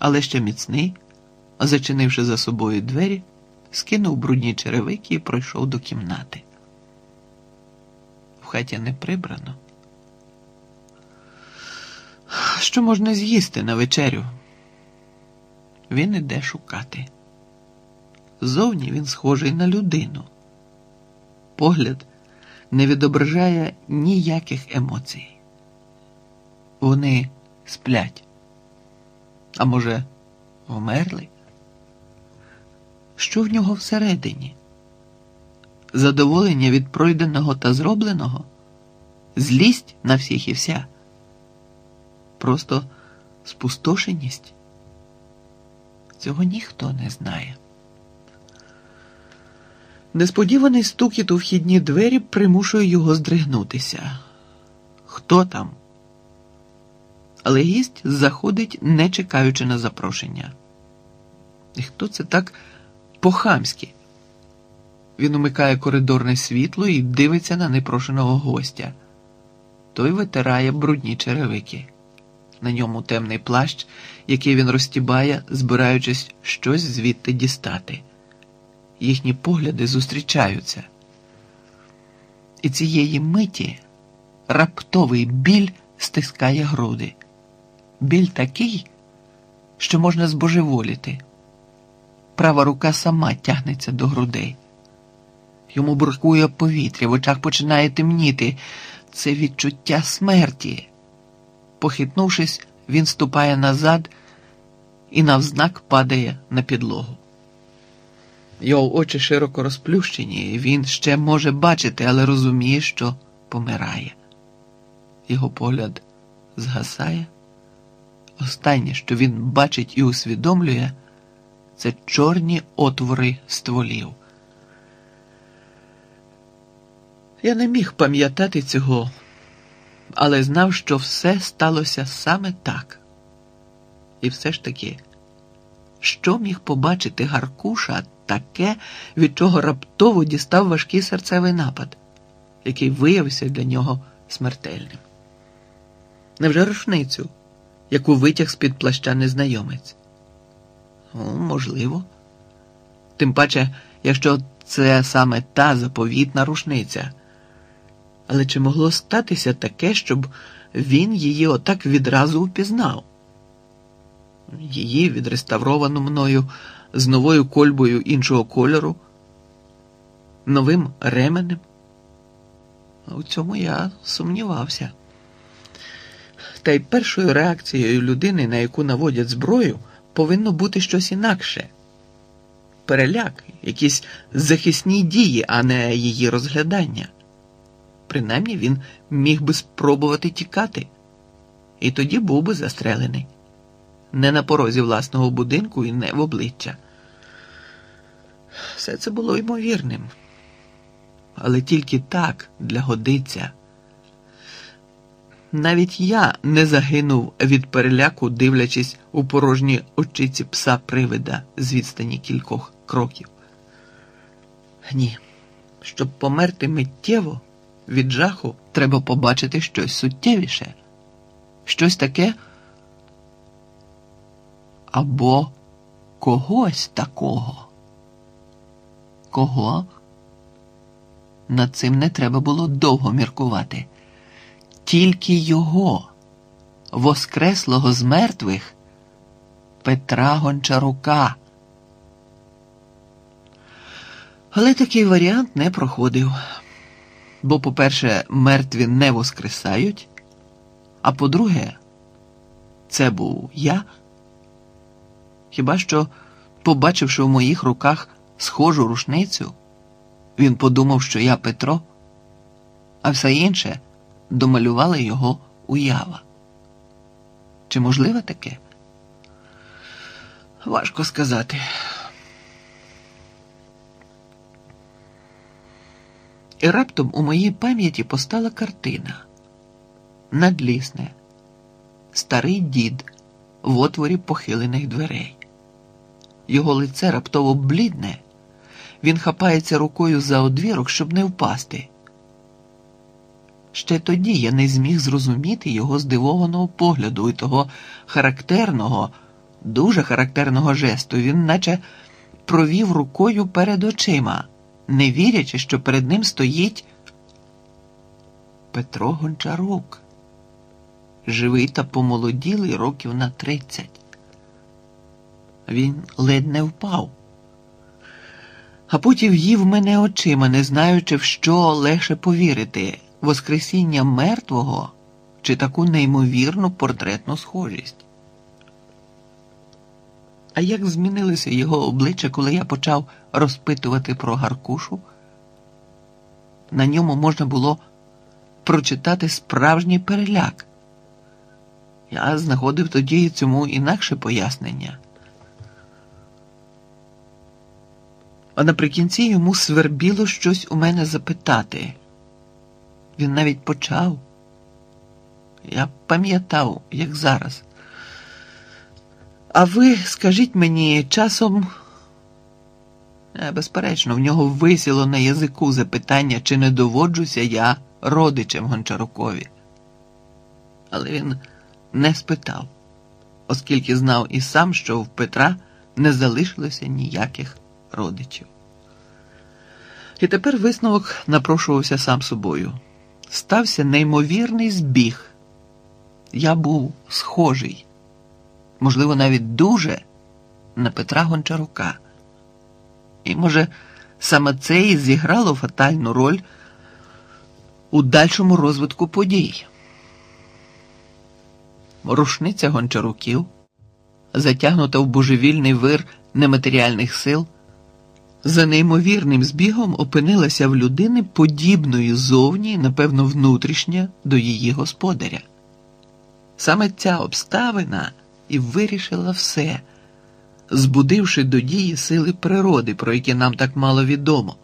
але ще міцний, зачинивши за собою двері, скинув брудні черевики і пройшов до кімнати. В хаті не прибрано. Що можна з'їсти на вечерю? Він іде шукати. Зовні він схожий на людину. Погляд не відображає ніяких емоцій. Вони сплять. А може, вмерли? Що в нього всередині? Задоволення від пройденого та зробленого? Злість на всіх і вся? Просто спустошеність? Цього ніхто не знає. Несподіваний стукіт у вхідні двері примушує його здригнутися. Хто там? Але гість заходить, не чекаючи на запрошення. І хто це так по-хамськи? Він умикає коридорне світло і дивиться на непрошеного гостя. Той витирає брудні черевики. На ньому темний плащ, який він розтібає, збираючись щось звідти дістати. Їхні погляди зустрічаються. І цієї миті раптовий біль стискає груди. Біль такий, що можна збожеволіти. Права рука сама тягнеться до грудей. Йому бракує повітря, в очах починає темніти. Це відчуття смерті. Похитнувшись, він ступає назад і навзнак падає на підлогу. Його очі широко розплющені, він ще може бачити, але розуміє, що помирає. Його погляд згасає. Останнє, що він бачить і усвідомлює, це чорні отвори стволів. Я не міг пам'ятати цього, але знав, що все сталося саме так. І все ж таки, що міг побачити Гаркуша таке, від чого раптово дістав важкий серцевий напад, який виявився для нього смертельним? Невже рушницю, яку витяг з-під плаща незнайомець? О, можливо. Тим паче, якщо це саме та заповітна рушниця. Але чи могло статися таке, щоб він її отак відразу впізнав? Її відреставровану мною з новою кольбою іншого кольору, новим ременем? У цьому я сумнівався. Та й першою реакцією людини, на яку наводять зброю, повинно бути щось інакше. Переляк, якісь захисні дії, а не її розглядання. Принаймні він міг би спробувати тікати, і тоді був би застрелений не на порозі власного будинку і не в обличчя. Все це було ймовірним, але тільки так для годиться. Навіть я не загинув від переляку, дивлячись у порожні очиці пса привида з відстані кількох кроків. Ні, щоб померти миттєво від жаху, треба побачити щось суттєвіше, щось таке або когось такого. Кого? Над цим не треба було довго міркувати. Тільки його, воскреслого з мертвих Петра Гончарука. Але такий варіант не проходив. Бо, по-перше, мертві не воскресають, а по-друге, це був я. Хіба що, побачивши в моїх руках схожу рушницю, він подумав, що я Петро, а все інше домалювала його уява. Чи можливе таке? Важко сказати. І раптом у моїй пам'яті постала картина надлісне, старий дід в отворі похилених дверей. Його лице раптово блідне, він хапається рукою за одвірок, щоб не впасти. Ще тоді я не зміг зрозуміти його здивованого погляду і того характерного, дуже характерного жесту. Він наче провів рукою перед очима, не вірячи, що перед ним стоїть Петро Гончарук, живий та помолоділий років на тридцять. Він ледь не впав. А потім їв мене очима, не знаючи, в що легше повірити Воскресіння мертвого чи таку неймовірну портретну схожість. А як змінилося його обличчя, коли я почав розпитувати про Гаркушу? На ньому можна було прочитати справжній переляк. Я знаходив тоді цьому інакше пояснення. А наприкінці йому свербіло щось у мене запитати. Він навіть почав. Я пам'ятав, як зараз. А ви скажіть мені часом. Е, Безперечно, в нього висіло на язику запитання, чи не доводжуся я родичем Гончарукові. Але він не спитав, оскільки знав і сам, що в Петра не залишилося ніяких родичів. І тепер висновок напрошувався сам собою. Стався неймовірний збіг. Я був схожий, можливо, навіть дуже на Петра Гончарука. І, може, саме це і зіграло фатальну роль у дальшому розвитку подій. Рушниця гончаруків, затягнута в божевільний вир нематеріальних сил, за неймовірним збігом опинилася в людини подібної зовні, напевно, внутрішня до її господаря. Саме ця обставина і вирішила все, збудивши до дії сили природи, про які нам так мало відомо,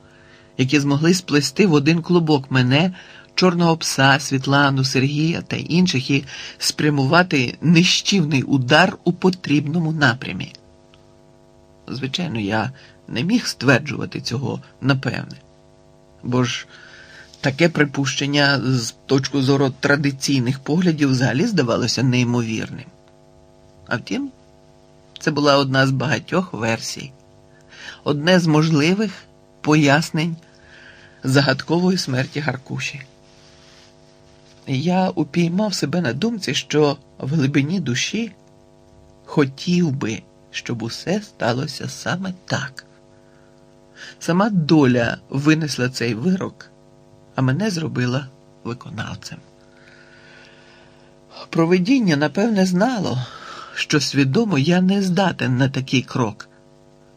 які змогли сплести в один клубок мене, чорного пса, Світлану, Сергія та інших і спрямувати нищівний удар у потрібному напрямі. Звичайно, я не міг стверджувати цього напевне, бо ж таке припущення з точки зору традиційних поглядів взагалі здавалося неймовірним. А втім, це була одна з багатьох версій, одне з можливих пояснень загадкової смерті Гаркуші. Я упіймав себе на думці, що в глибині душі хотів би, щоб усе сталося саме так. Сама доля винесла цей вирок, а мене зробила виконавцем. Провидіння, напевне, знало, що свідомо я не здатен на такий крок.